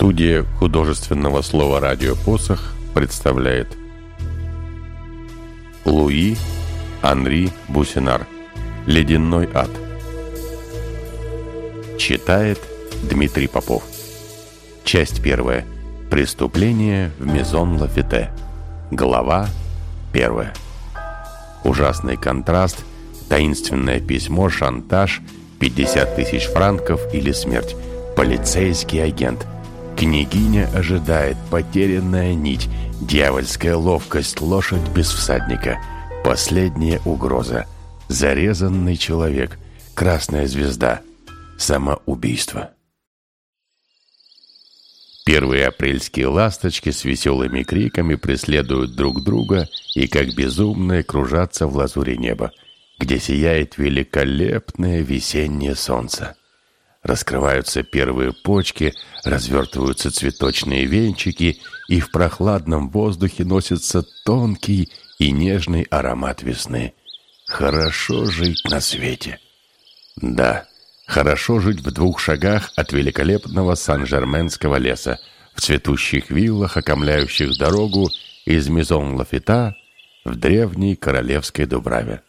Студия художественного слова «Радио Посох» представляет Луи Анри Бусинар «Ледяной ад» Читает Дмитрий Попов. Часть первая. Преступление в Мезон Лафите. Глава первая. Ужасный контраст, таинственное письмо, шантаж, 50 тысяч франков или смерть. Полицейский агент – Княгиня ожидает потерянная нить, дьявольская ловкость, лошадь без всадника, последняя угроза, зарезанный человек, красная звезда, самоубийство. Первые апрельские ласточки с веселыми криками преследуют друг друга и как безумные кружатся в лазуре неба, где сияет великолепное весеннее солнце. Раскрываются первые почки, развертываются цветочные венчики, и в прохладном воздухе носится тонкий и нежный аромат весны. Хорошо жить на свете. Да, хорошо жить в двух шагах от великолепного Сан-Жерменского леса, в цветущих виллах, окомляющих дорогу из Мизон-Лафита в древней королевской Дубраве.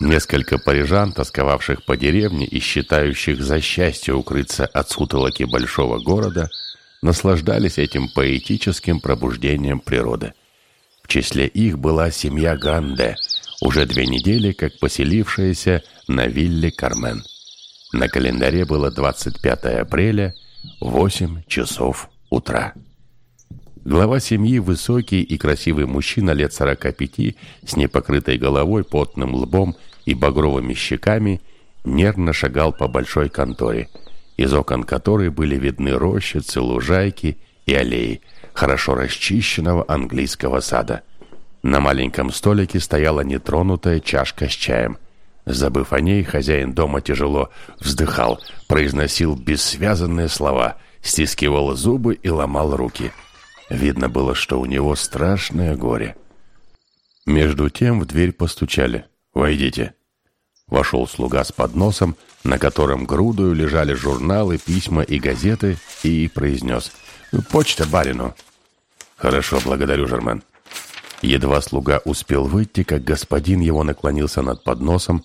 Несколько парижан, тосковавших по деревне и считающих за счастье укрыться от сутолоки большого города, наслаждались этим поэтическим пробуждением природы. В числе их была семья Гранде, уже две недели как поселившаяся на вилле Кармен. На календаре было 25 апреля, 8 часов утра. Глава семьи, высокий и красивый мужчина лет 45, с непокрытой головой, потным лбом и багровыми щеками нервно шагал по большой конторе, из окон которой были видны рощицы, лужайки и аллеи хорошо расчищенного английского сада. На маленьком столике стояла нетронутая чашка с чаем. Забыв о ней, хозяин дома тяжело вздыхал, произносил бессвязанные слова, стискивал зубы и ломал руки. Видно было, что у него страшное горе. Между тем в дверь постучали. «Войдите». Вошел слуга с подносом, на котором грудою лежали журналы, письма и газеты, и произнес «Почта барину». «Хорошо, благодарю, Жермен». Едва слуга успел выйти, как господин его наклонился над подносом,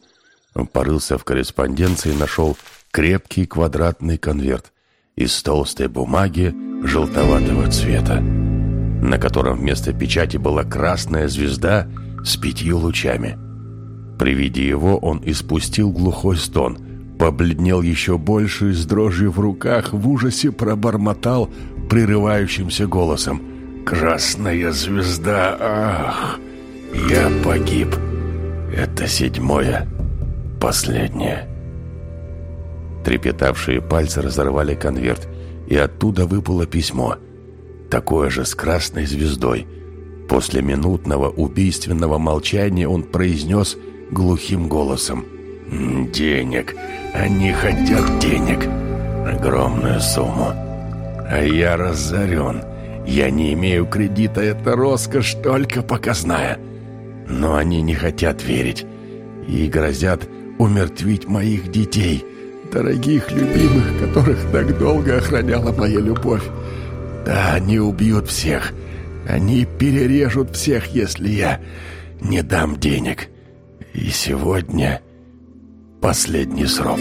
порылся в корреспонденции и нашел крепкий квадратный конверт из толстой бумаги желтоватого цвета, на котором вместо печати была красная звезда с пятью лучами – при виде его он испустил глухой стон, побледнел еще больше и с дрожью в руках в ужасе пробормотал прерывающимся голосом. «Красная звезда! Ах! Я погиб! Это седьмое, последнее!» Трепетавшие пальцы разорвали конверт, и оттуда выпало письмо, такое же с красной звездой. После минутного убийственного молчания он произнес глухим голосом. «Денег! Они хотят денег! Огромную сумму! А я разорен! Я не имею кредита, это роскошь только показная! Но они не хотят верить и грозят умертвить моих детей, дорогих, любимых, которых так долго охраняла моя любовь. Да, они убьют всех!» Они перережут всех, если я не дам денег. И сегодня последний срок.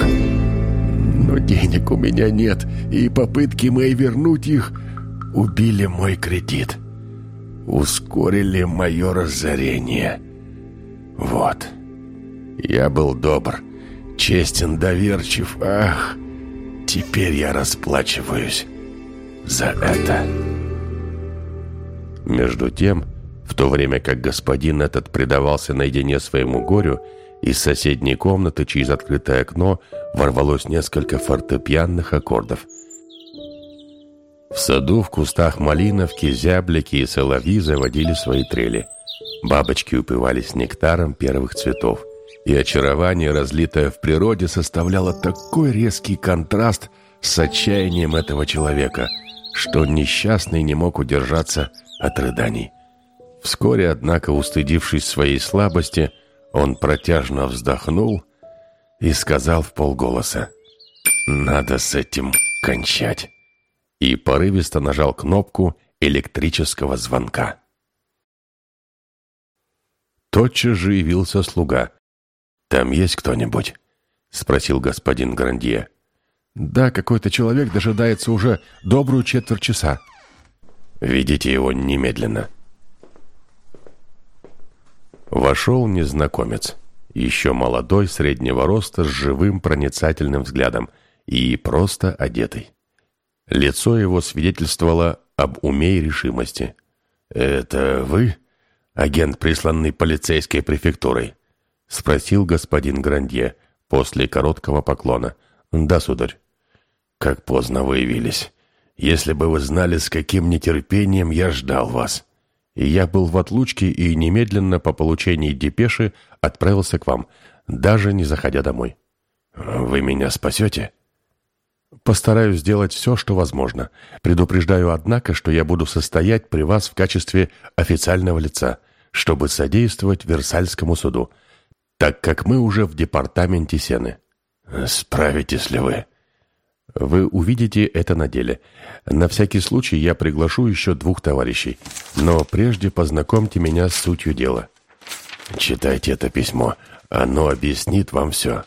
Но денег у меня нет, и попытки мои вернуть их убили мой кредит. Ускорили мое разорение. Вот. Я был добр, честен, доверчив. Ах, теперь я расплачиваюсь за это. Между тем... В то время как господин этот предавался наедине своему горю, из соседней комнаты через открытое окно ворвалось несколько фортепианных аккордов. В саду в кустах малиновки, зяблики и соловьи заводили свои трели. Бабочки упивались нектаром первых цветов. И очарование, разлитое в природе, составляло такой резкий контраст с отчаянием этого человека, что несчастный не мог удержаться от рыданий. Вскоре, однако, устыдившись своей слабости, он протяжно вздохнул и сказал в полголоса, «Надо с этим кончать. и порывисто нажал кнопку электрического звонка. Тотчас же явился слуга. «Там есть кто-нибудь?» — спросил господин Грандье. «Да, какой-то человек дожидается уже добрую четверть часа». «Ведите его немедленно». Вошел незнакомец, еще молодой, среднего роста, с живым проницательным взглядом и просто одетый. Лицо его свидетельствовало об уме и решимости. «Это вы, агент, присланный полицейской префектурой?» — спросил господин Грандье после короткого поклона. «Да, сударь». «Как поздно вы явились. Если бы вы знали, с каким нетерпением я ждал вас. Я был в отлучке и немедленно по получении депеши отправился к вам, даже не заходя домой». «Вы меня спасете?» Постараюсь сделать все, что возможно. Предупреждаю, однако, что я буду состоять при вас в качестве официального лица, чтобы содействовать Версальскому суду, так как мы уже в департаменте Сены. Справитесь ли вы? Вы увидите это на деле. На всякий случай я приглашу еще двух товарищей. Но прежде познакомьте меня с сутью дела. Читайте это письмо. Оно объяснит вам все.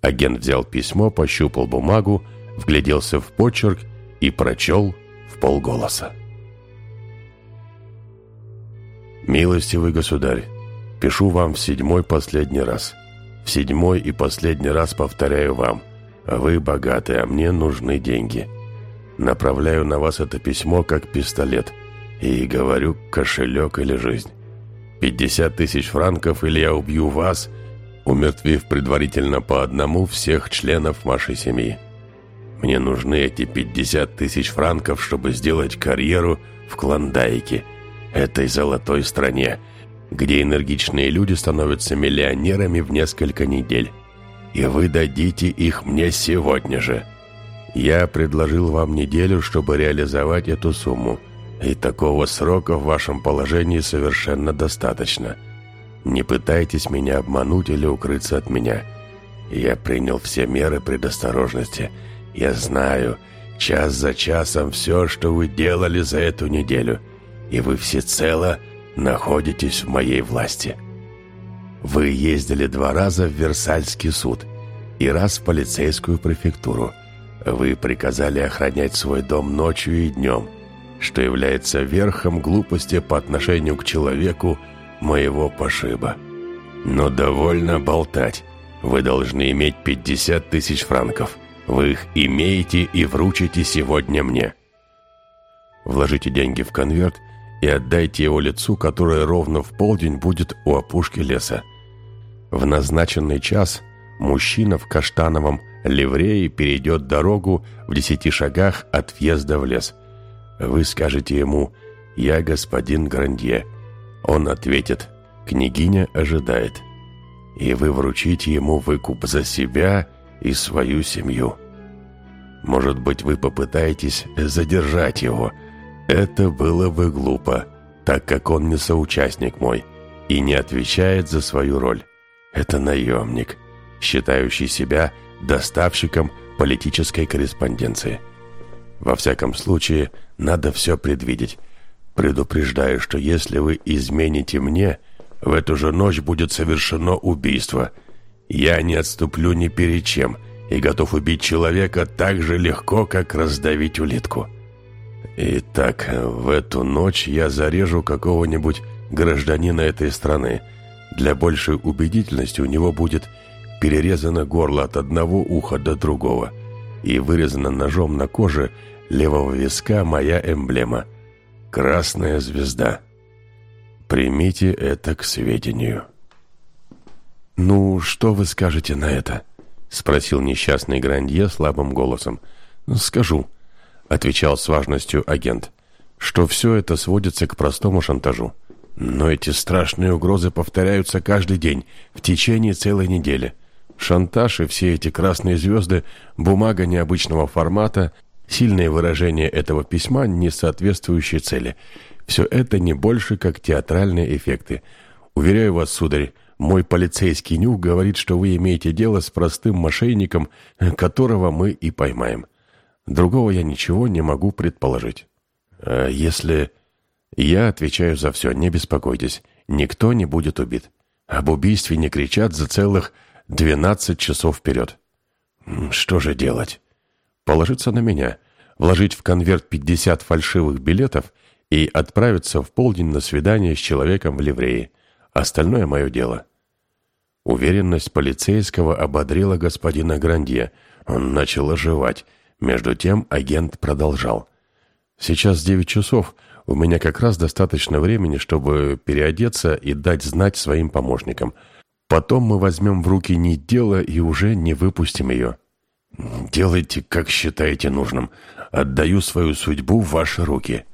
Агент взял письмо, пощупал бумагу, вгляделся в почерк и прочел в полголоса. «Милостивый государь, пишу вам в седьмой последний раз. В седьмой и последний раз повторяю вам, вы богаты, а мне нужны деньги. Направляю на вас это письмо как пистолет и говорю кошелек или жизнь. Пятьдесят тысяч франков или я убью вас, умертвив предварительно по одному всех членов вашей семьи. Мне нужны эти 50 тысяч франков, чтобы сделать карьеру в Клондайке, этой золотой стране, где энергичные люди становятся миллионерами в несколько недель. И вы дадите их мне сегодня же. Я предложил вам неделю, чтобы реализовать эту сумму, и такого срока в вашем положении совершенно достаточно. Не пытайтесь меня обмануть или укрыться от меня. Я принял все меры предосторожности – я знаю, час за часом все, что вы делали за эту неделю, и вы всецело находитесь в моей власти. Вы ездили два раза в Версальский суд и раз в полицейскую префектуру. Вы приказали охранять свой дом ночью и днем, что является верхом глупости по отношению к человеку моего пошиба. Но довольно болтать. Вы должны иметь 50 тысяч франков – вы их имеете и вручите сегодня мне. Вложите деньги в конверт и отдайте его лицу, которое ровно в полдень будет у опушки леса. В назначенный час мужчина в каштановом ливрее перейдет дорогу в десяти шагах от въезда в лес. Вы скажете ему «Я господин Грандье». Он ответит «Княгиня ожидает». И вы вручите ему выкуп за себя и свою семью. Может быть, вы попытаетесь задержать его. Это было бы глупо, так как он не соучастник мой и не отвечает за свою роль. Это наемник, считающий себя доставщиком политической корреспонденции. Во всяком случае, надо все предвидеть. Предупреждаю, что если вы измените мне, в эту же ночь будет совершено убийство – я не отступлю ни перед чем и готов убить человека так же легко, как раздавить улитку. Итак, в эту ночь я зарежу какого-нибудь гражданина этой страны. Для большей убедительности у него будет перерезано горло от одного уха до другого и вырезана ножом на коже левого виска моя эмблема – красная звезда. Примите это к сведению». «Ну, что вы скажете на это?» — спросил несчастный Грандье слабым голосом. «Скажу», — отвечал с важностью агент, «что все это сводится к простому шантажу. Но эти страшные угрозы повторяются каждый день, в течение целой недели. Шантаж и все эти красные звезды, бумага необычного формата, сильное выражение этого письма, не соответствующие цели. Все это не больше, как театральные эффекты. Уверяю вас, сударь, мой полицейский нюх говорит, что вы имеете дело с простым мошенником, которого мы и поймаем. Другого я ничего не могу предположить. А если... Я отвечаю за все, не беспокойтесь. Никто не будет убит. Об убийстве не кричат за целых 12 часов вперед. Что же делать? Положиться на меня, вложить в конверт 50 фальшивых билетов и отправиться в полдень на свидание с человеком в ливрее. Остальное мое дело. Уверенность полицейского ободрила господина Грандье. Он начал оживать. Между тем агент продолжал. «Сейчас девять часов. У меня как раз достаточно времени, чтобы переодеться и дать знать своим помощникам. Потом мы возьмем в руки нить дела и уже не выпустим ее». «Делайте, как считаете нужным. Отдаю свою судьбу в ваши руки».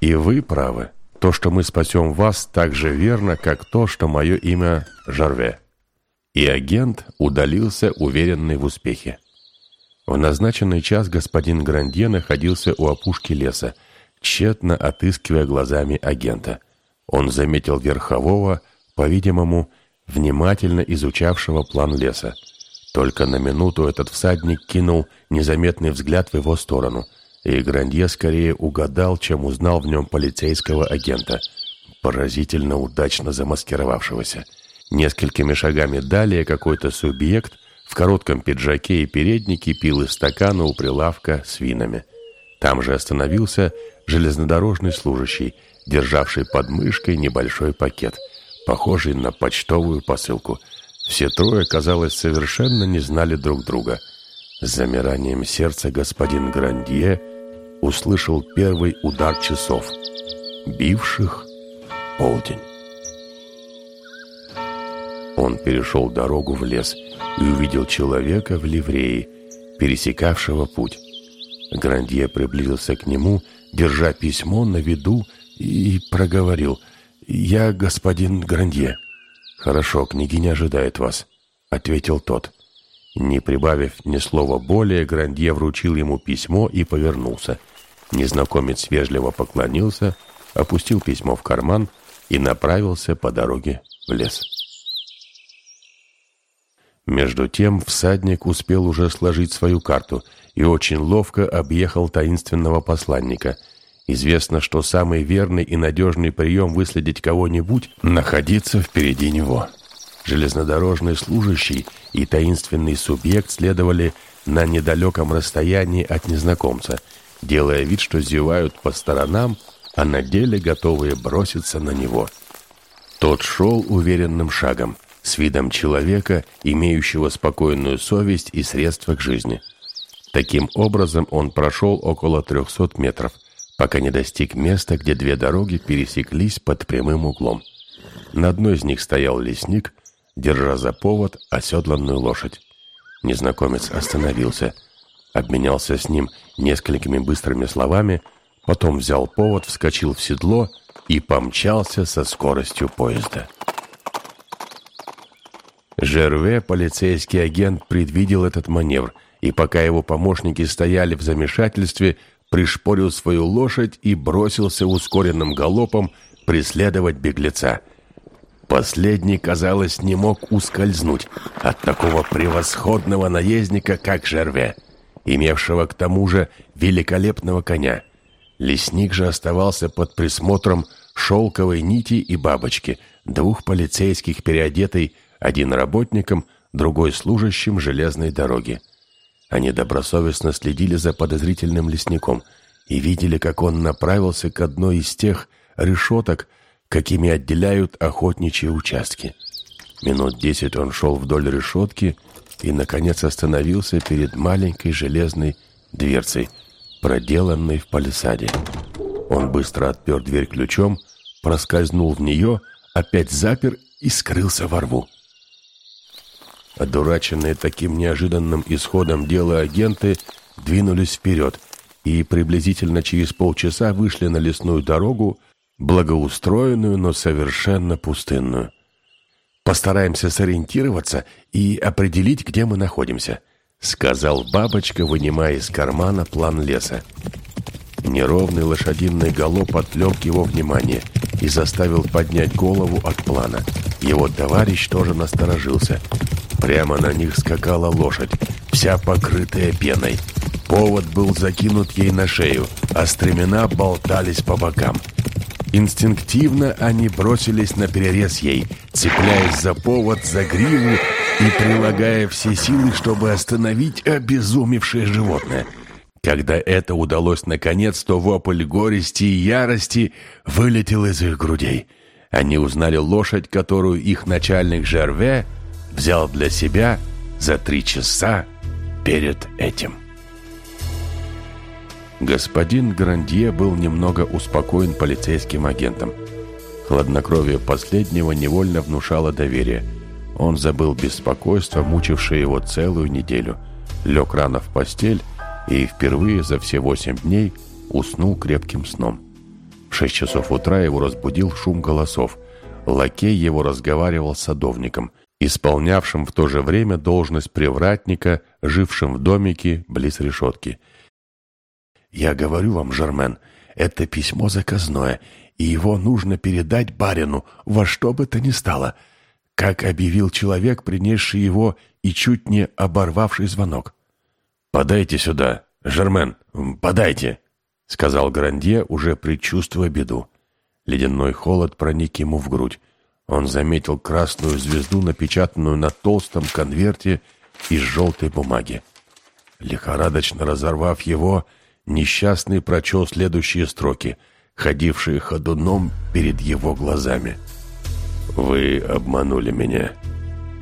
«И вы правы. То, что мы спасем вас, так же верно, как то, что мое имя Жарве». И агент удалился, уверенный в успехе. В назначенный час господин Грандье находился у опушки леса, тщетно отыскивая глазами агента. Он заметил верхового, по-видимому, внимательно изучавшего план леса. Только на минуту этот всадник кинул незаметный взгляд в его сторону, и Грандье скорее угадал, чем узнал в нем полицейского агента, поразительно удачно замаскировавшегося. Несколькими шагами далее какой-то субъект в коротком пиджаке и переднике пил из стакана у прилавка с винами. Там же остановился железнодорожный служащий, державший под мышкой небольшой пакет, похожий на почтовую посылку – все трое, казалось, совершенно не знали друг друга. С замиранием сердца господин Грандье услышал первый удар часов, бивших полдень. Он перешел дорогу в лес и увидел человека в ливрее, пересекавшего путь. Грандье приблизился к нему, держа письмо на виду, и проговорил «Я господин Грандье». «Хорошо, княгиня ожидает вас», — ответил тот. Не прибавив ни слова более, Грандье вручил ему письмо и повернулся. Незнакомец вежливо поклонился, опустил письмо в карман и направился по дороге в лес. Между тем всадник успел уже сложить свою карту и очень ловко объехал таинственного посланника — Известно, что самый верный и надежный прием выследить кого-нибудь – находиться впереди него. Железнодорожный служащий и таинственный субъект следовали на недалеком расстоянии от незнакомца, делая вид, что зевают по сторонам, а на деле готовые броситься на него. Тот шел уверенным шагом, с видом человека, имеющего спокойную совесть и средства к жизни. Таким образом он прошел около 300 метров, пока не достиг места, где две дороги пересеклись под прямым углом. На одной из них стоял лесник, держа за повод оседланную лошадь. Незнакомец остановился, обменялся с ним несколькими быстрыми словами, потом взял повод, вскочил в седло и помчался со скоростью поезда. Жерве, полицейский агент, предвидел этот маневр, и пока его помощники стояли в замешательстве, пришпорил свою лошадь и бросился ускоренным галопом преследовать беглеца. Последний, казалось, не мог ускользнуть от такого превосходного наездника, как Жерве, имевшего к тому же великолепного коня. Лесник же оставался под присмотром шелковой нити и бабочки, двух полицейских переодетый, один работником, другой служащим железной дороги. Они добросовестно следили за подозрительным лесником и видели, как он направился к одной из тех решеток, какими отделяют охотничьи участки. Минут десять он шел вдоль решетки и, наконец, остановился перед маленькой железной дверцей, проделанной в палисаде. Он быстро отпер дверь ключом, проскользнул в нее, опять запер и скрылся во рву. Одураченные таким неожиданным исходом дела агенты двинулись вперед и приблизительно через полчаса вышли на лесную дорогу, благоустроенную, но совершенно пустынную. «Постараемся сориентироваться и определить, где мы находимся», сказал бабочка, вынимая из кармана план леса. Неровный лошадиный галоп отвлек его внимание и заставил поднять голову от плана. Его товарищ тоже насторожился. Прямо на них скакала лошадь, вся покрытая пеной. Повод был закинут ей на шею, а стремена болтались по бокам. Инстинктивно они бросились на перерез ей, цепляясь за повод, за гриву и прилагая все силы, чтобы остановить обезумевшее животное. Когда это удалось наконец, то вопль горести и ярости вылетел из их грудей. Они узнали лошадь, которую их начальник Жерве взял для себя за три часа перед этим. Господин Грандье был немного успокоен полицейским агентом. Хладнокровие последнего невольно внушало доверие. Он забыл беспокойство, мучившее его целую неделю. Лег рано в постель и впервые за все восемь дней уснул крепким сном. В шесть часов утра его разбудил шум голосов. Лакей его разговаривал с садовником, исполнявшим в то же время должность привратника, жившим в домике близ решетки – «Я говорю вам, Жермен, это письмо заказное, и его нужно передать барину во что бы то ни стало, как объявил человек, принесший его и чуть не оборвавший звонок. «Подайте сюда, Жермен, подайте!» — сказал Грандье, уже предчувствуя беду. Ледяной холод проник ему в грудь. Он заметил красную звезду, напечатанную на толстом конверте из желтой бумаги. Лихорадочно разорвав его, Несчастный прочел следующие строки, ходившие ходуном перед его глазами. «Вы обманули меня,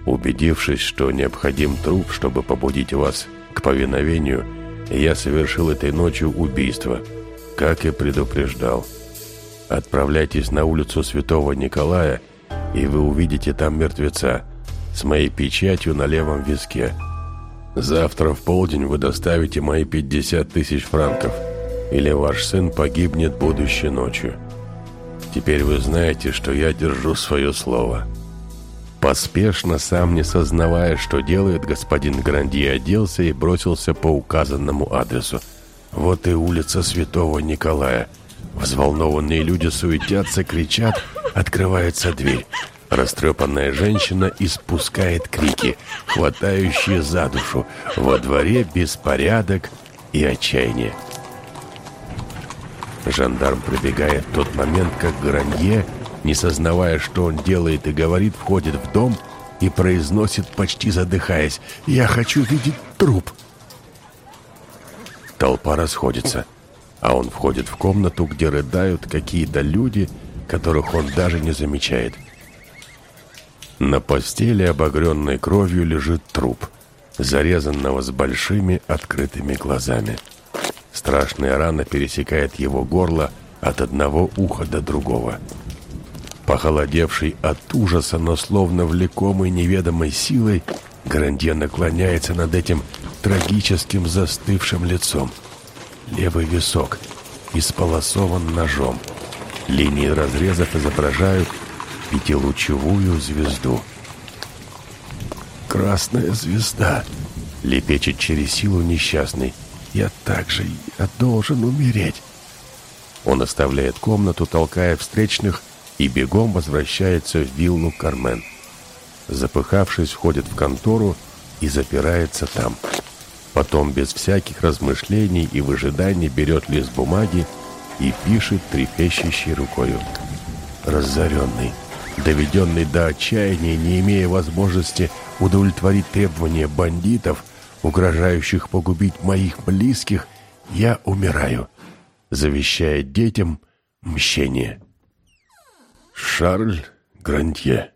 убедившись, что необходим труп, чтобы побудить вас к повиновению, я совершил этой ночью убийство, как и предупреждал. Отправляйтесь на улицу Святого Николая, и вы увидите там мертвеца с моей печатью на левом виске». Завтра в полдень вы доставите мои 50 тысяч франков, или ваш сын погибнет будущей ночью. Теперь вы знаете, что я держу свое слово». Поспешно, сам не сознавая, что делает, господин Гранди оделся и бросился по указанному адресу. Вот и улица Святого Николая. Взволнованные люди суетятся, кричат, открывается дверь. Растрепанная женщина испускает крики, хватающие за душу. Во дворе беспорядок и отчаяние. Жандарм прибегает в тот момент, как Гранье, не сознавая, что он делает и говорит, входит в дом и произносит, почти задыхаясь, «Я хочу видеть труп!» Толпа расходится, а он входит в комнату, где рыдают какие-то люди, которых он даже не замечает. На постели, обогренной кровью, лежит труп, зарезанного с большими открытыми глазами. Страшная рана пересекает его горло от одного уха до другого. Похолодевший от ужаса, но словно влекомый неведомой силой, Грандье наклоняется над этим трагическим застывшим лицом. Левый висок исполосован ножом. Линии разрезов изображают пятилучевую звезду. «Красная звезда!» — лепечет через силу несчастный. «Я также, я должен умереть!» Он оставляет комнату, толкая встречных, и бегом возвращается в виллу Кармен. Запыхавшись, входит в контору и запирается там. Потом без всяких размышлений и выжиданий берет лист бумаги и пишет трепещущей рукою. Разоренный, доведенный до отчаяния, не имея возможности удовлетворить требования бандитов, угрожающих погубить моих близких, я умираю, завещая детям мщение. Шарль Грантье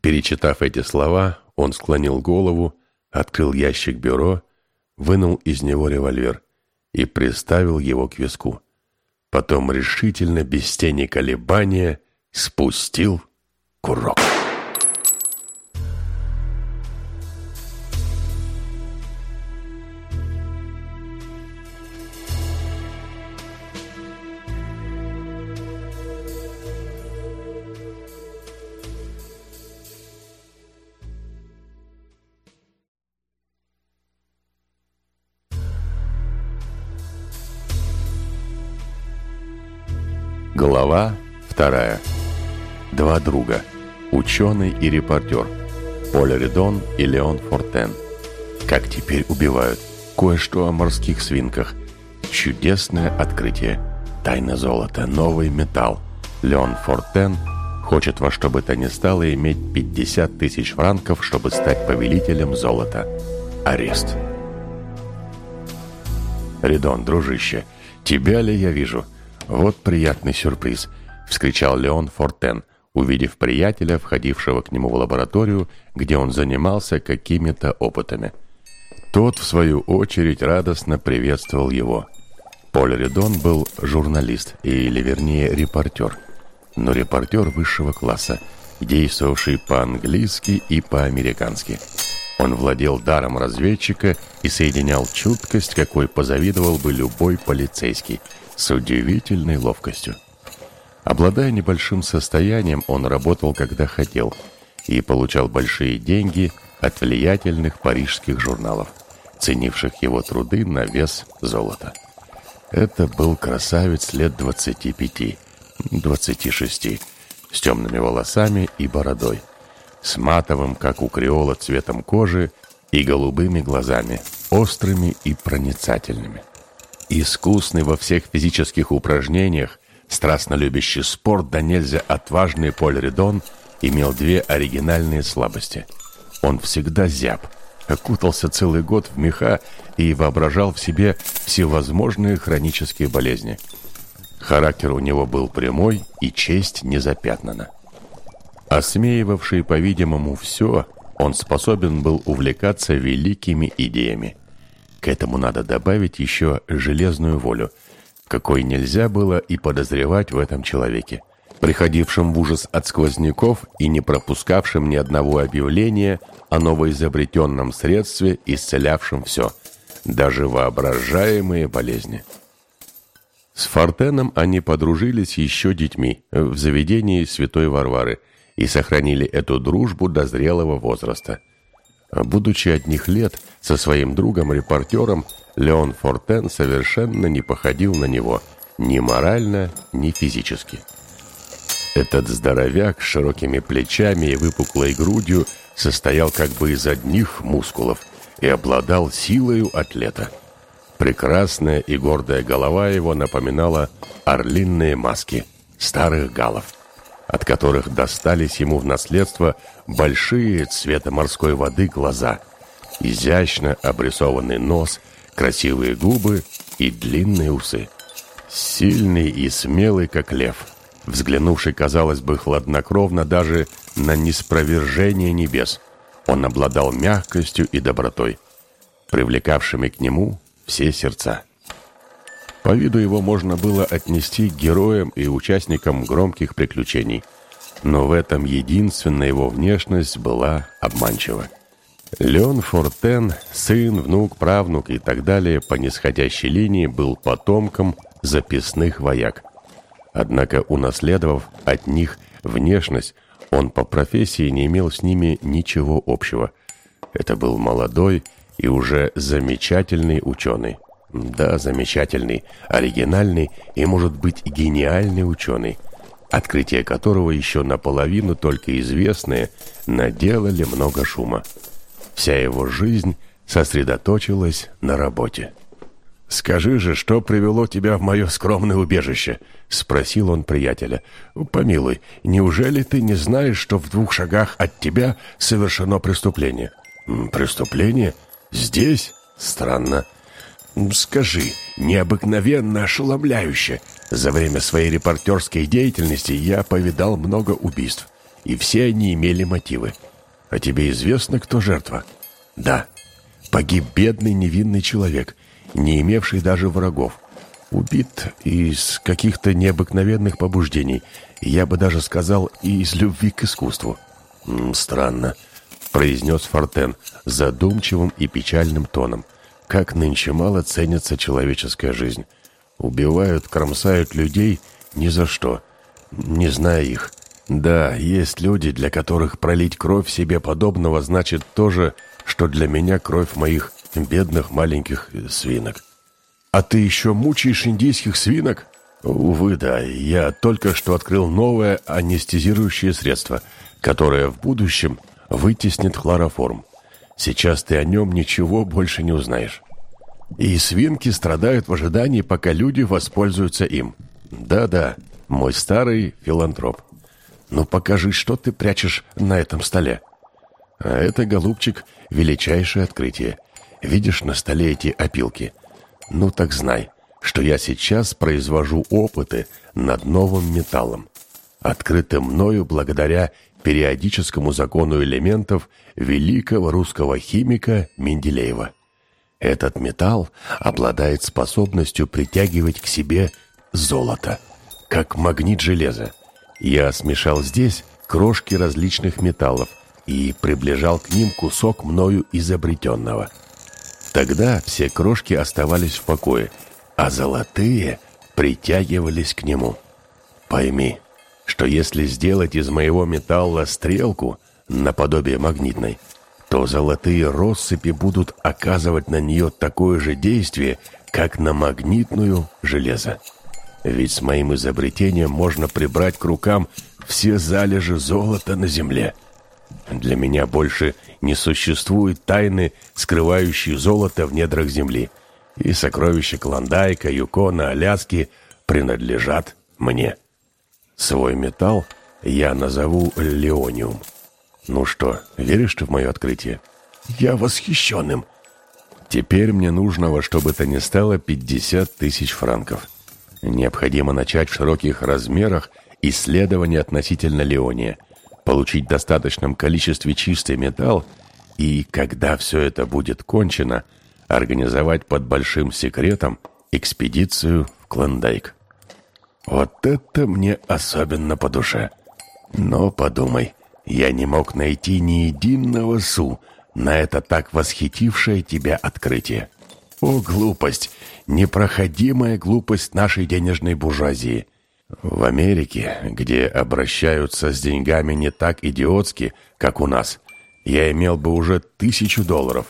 Перечитав эти слова, он склонил голову, открыл ящик бюро, вынул из него револьвер и приставил его к виску. Потом решительно, без тени колебания, спустил курок. Глава вторая. Два друга. Ученый и репортер. Поль Редон и Леон Фортен. Как теперь убивают? кое-что о морских свинках. Чудесное открытие. Тайна золота, новый металл. Леон Фортен хочет во что бы то ни стало иметь 50 тысяч франков, чтобы стать повелителем золота. Арест. «Ридон, дружище, тебя ли я вижу? Вот приятный сюрприз!» — вскричал Леон Фортен, увидев приятеля, входившего к нему в лабораторию, где он занимался какими-то опытами. Тот, в свою очередь, радостно приветствовал его. Поль Ридон был журналист, или вернее репортер, но репортер высшего класса, действовавший по-английски и по-американски. Он владел даром разведчика и соединял чуткость, какой позавидовал бы любой полицейский, с удивительной ловкостью. Обладая небольшим состоянием, он работал, когда хотел, и получал большие деньги от влиятельных парижских журналов, ценивших его труды на вес золота. Это был красавец лет 25, 26, с темными волосами и бородой, с матовым, как у креола, цветом кожи и голубыми глазами, острыми и проницательными. Искусный во всех физических упражнениях, страстно любящий спорт, да нельзя отважный Поль Редон имел две оригинальные слабости. Он всегда зяб, окутался целый год в меха и воображал в себе всевозможные хронические болезни. Характер у него был прямой и честь не запятнана. Осмеивавший, по-видимому, все, он способен был увлекаться великими идеями. К этому надо добавить еще железную волю, какой нельзя было и подозревать в этом человеке, приходившем в ужас от сквозняков и не пропускавшем ни одного объявления о новоизобретенном средстве, исцелявшем все, даже воображаемые болезни. С Фортеном они подружились еще детьми в заведении Святой Варвары и сохранили эту дружбу до зрелого возраста. Будучи одних лет, со своим другом-репортером Леон Фортен совершенно не походил на него ни морально, ни физически. Этот здоровяк с широкими плечами и выпуклой грудью состоял как бы из одних мускулов и обладал силою атлета. Прекрасная и гордая голова его напоминала орлинные маски старых галов, от которых достались ему в наследство большие цвета морской воды глаза, изящно обрисованный нос, красивые губы и длинные усы. Сильный и смелый, как лев, взглянувший, казалось бы, хладнокровно даже на неспровержение небес, он обладал мягкостью и добротой, привлекавшими к нему все сердца. По виду его можно было отнести к героям и участникам громких приключений, но в этом единственная его внешность была обманчива. Леон Фортен, сын, внук, правнук и так далее по нисходящей линии был потомком записных вояк. Однако, унаследовав от них внешность, он по профессии не имел с ними ничего общего. Это был молодой и уже замечательный ученый. Да, замечательный, оригинальный и, может быть, гениальный ученый, открытие которого еще наполовину только известные наделали много шума. Вся его жизнь сосредоточилась на работе. «Скажи же, что привело тебя в мое скромное убежище?» — спросил он приятеля. «Помилуй, неужели ты не знаешь, что в двух шагах от тебя совершено преступление?» «Преступление? Здесь? Странно. Скажи, необыкновенно ошеломляюще. За время своей репортерской деятельности я повидал много убийств, и все они имели мотивы. А тебе известно, кто жертва?» «Да. Погиб бедный невинный человек» не имевший даже врагов. Убит из каких-то необыкновенных побуждений, я бы даже сказал, и из любви к искусству. «Странно», — произнес Фортен задумчивым и печальным тоном. «Как нынче мало ценится человеческая жизнь. Убивают, кромсают людей ни за что, не зная их. Да, есть люди, для которых пролить кровь себе подобного значит то же, что для меня кровь моих бедных маленьких свинок. А ты еще мучаешь индийских свинок? Увы, да, я только что открыл новое анестезирующее средство, которое в будущем вытеснит хлороформ. Сейчас ты о нем ничего больше не узнаешь. И свинки страдают в ожидании, пока люди воспользуются им. Да-да, мой старый филантроп. Ну покажи, что ты прячешь на этом столе. А это, голубчик, величайшее открытие. Видишь на столе эти опилки? Ну так знай, что я сейчас произвожу опыты над новым металлом, открытым мною благодаря периодическому закону элементов великого русского химика Менделеева. Этот металл обладает способностью притягивать к себе золото, как магнит железа. Я смешал здесь крошки различных металлов и приближал к ним кусок мною изобретенного. Тогда все крошки оставались в покое, а золотые притягивались к нему. Пойми, что если сделать из моего металла стрелку наподобие магнитной, то золотые россыпи будут оказывать на нее такое же действие, как на магнитную железо. Ведь с моим изобретением можно прибрать к рукам все залежи золота на земле. Для меня больше не существует тайны, скрывающие золото в недрах земли. И сокровища Клондайка, Юкона, Аляски принадлежат мне. Свой металл я назову Леониум. Ну что, веришь ты в мое открытие? Я восхищен. Теперь мне нужно во что бы то ни стало 50 тысяч франков. Необходимо начать в широких размерах исследование относительно Леония, получить в достаточном количестве чистый металл и, когда все это будет кончено, организовать под большим секретом экспедицию в Клондайк. Вот это мне особенно по душе. Но подумай, я не мог найти ни единого су на это так восхитившее тебя открытие. О, глупость! Непроходимая глупость нашей денежной буржуазии. В Америке, где обращаются с деньгами не так идиотски, как у нас, я имел бы уже тысячу долларов.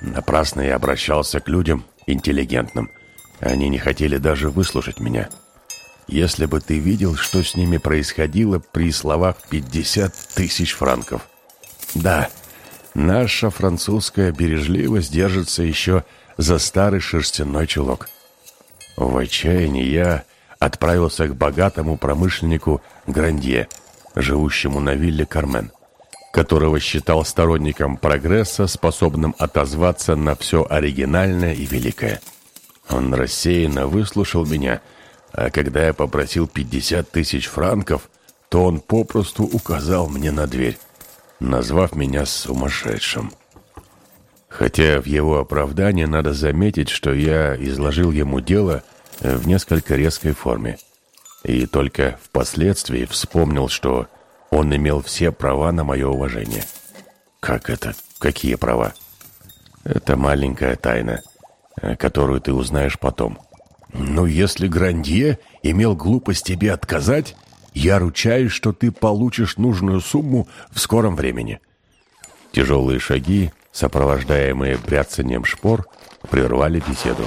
Напрасно я обращался к людям интеллигентным. Они не хотели даже выслушать меня. Если бы ты видел, что с ними происходило при словах «пятьдесят тысяч франков». Да, наша французская бережливость держится еще за старый шерстяной чулок. В отчаянии я отправился к богатому промышленнику Грандье, живущему на вилле Кармен, которого считал сторонником прогресса, способным отозваться на все оригинальное и великое. Он рассеянно выслушал меня – а когда я попросил 50 тысяч франков, то он попросту указал мне на дверь, назвав меня сумасшедшим. Хотя в его оправдании надо заметить, что я изложил ему дело в несколько резкой форме. И только впоследствии вспомнил, что он имел все права на мое уважение. Как это? Какие права? Это маленькая тайна, которую ты узнаешь потом. Но если Грандье имел глупость тебе отказать, я ручаюсь, что ты получишь нужную сумму в скором времени». Тяжелые шаги, сопровождаемые бряцанием шпор, прервали беседу.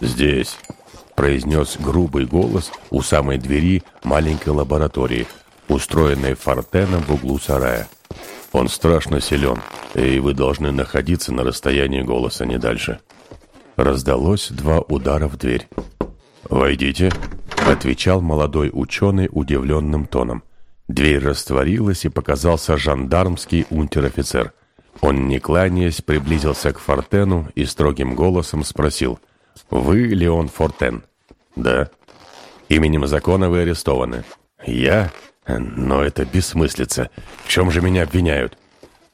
«Здесь», — произнес грубый голос у самой двери маленькой лаборатории, устроенной фортеном в углу сарая. «Он страшно силен, и вы должны находиться на расстоянии голоса не дальше». Раздалось два удара в дверь. «Войдите», — отвечал молодой ученый удивленным тоном. Дверь растворилась, и показался жандармский унтер-офицер. Он, не кланяясь, приблизился к Фортену и строгим голосом спросил. «Вы Леон Фортен?» «Да». «Именем закона вы арестованы». «Я? Но это бессмыслица. В чем же меня обвиняют?»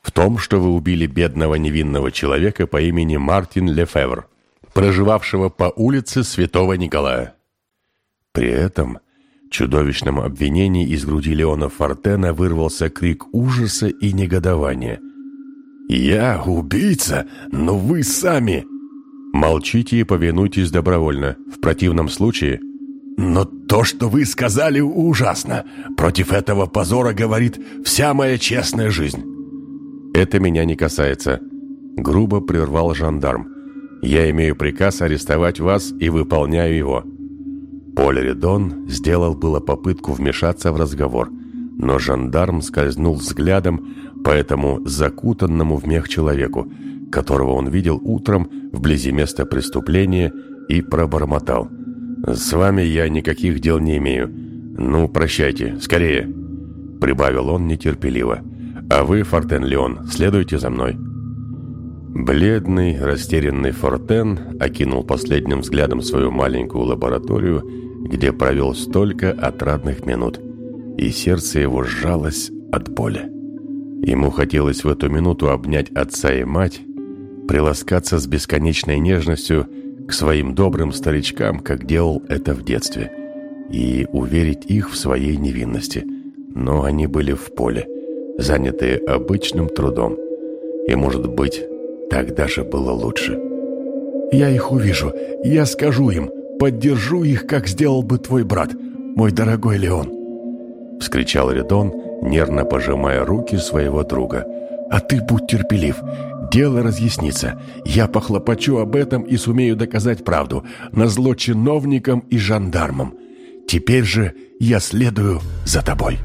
«В том, что вы убили бедного невинного человека по имени Мартин Лефевр» проживавшего по улице Святого Николая. При этом чудовищном обвинении из груди Леона Фортена вырвался крик ужаса и негодования. «Я убийца, но вы сами!» «Молчите и повинуйтесь добровольно. В противном случае...» «Но то, что вы сказали, ужасно. Против этого позора говорит вся моя честная жизнь». «Это меня не касается», — грубо прервал жандарм. Я имею приказ арестовать вас и выполняю его». Поль Редон сделал было попытку вмешаться в разговор, но жандарм скользнул взглядом по этому закутанному в мех человеку, которого он видел утром вблизи места преступления, и пробормотал. «С вами я никаких дел не имею. Ну, прощайте, скорее!» Прибавил он нетерпеливо. «А вы, Фортен Леон, следуйте за мной». Бледный, растерянный Фортен окинул последним взглядом свою маленькую лабораторию, где провел столько отрадных минут, и сердце его сжалось от боли. Ему хотелось в эту минуту обнять отца и мать, приласкаться с бесконечной нежностью к своим добрым старичкам, как делал это в детстве, и уверить их в своей невинности. Но они были в поле, занятые обычным трудом. И, может быть, так даже было лучше. «Я их увижу, я скажу им, поддержу их, как сделал бы твой брат, мой дорогой Леон!» Вскричал Редон, нервно пожимая руки своего друга. «А ты будь терпелив, дело разъяснится. Я похлопочу об этом и сумею доказать правду, назло чиновникам и жандармам. Теперь же я следую за тобой».